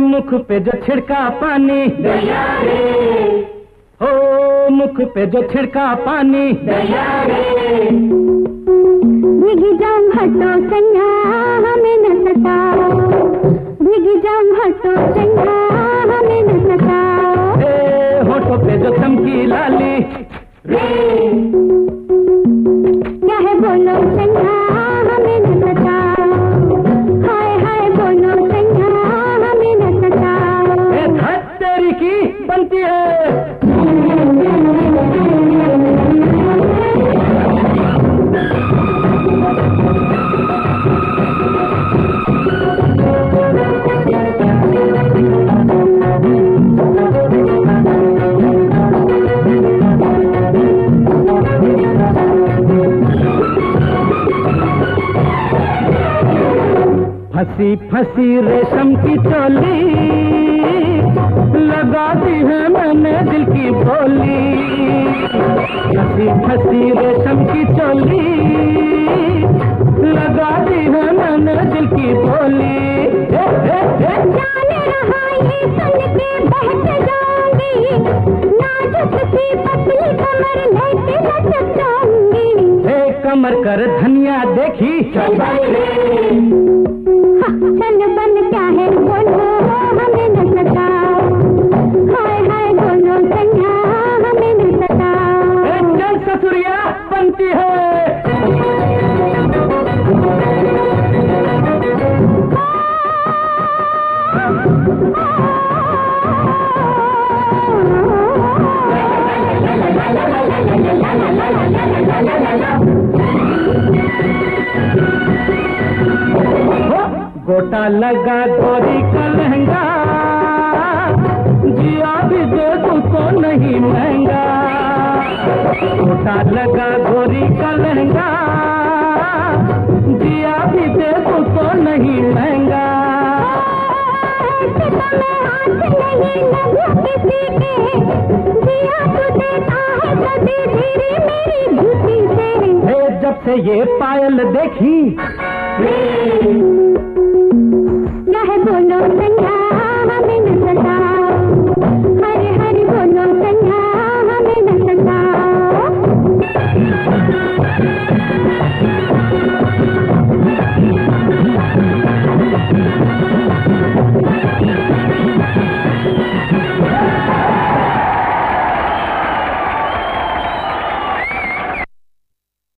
मुख पे जो छिड़का पानी। हो मुख पे जो छिड़का पानी। भीगी जाऊँ हटो सैया हमें न सताओ। भीगी जाऊँ हटो सैया हमें न सताओ। होठों पे जो चमकी लाली। क्या फंसी फंसी रेशम की चोली दिल की बोली फंसी फंसी रेशम की चोली लगा दी है मैंने दिल की बोली। जाने रहा ये सुन के बहक जाऊँगी नाजुक सी पतली कमर लेके लटक जाऊँगी कमर कर धनिया देखी चल बनती है। गोटा लगा गोरी का लहंगा। गोटा लगा गोरी का लहंगा। जिया भी दे तू तो नहीं महँगा तू जब से ये पायल देखी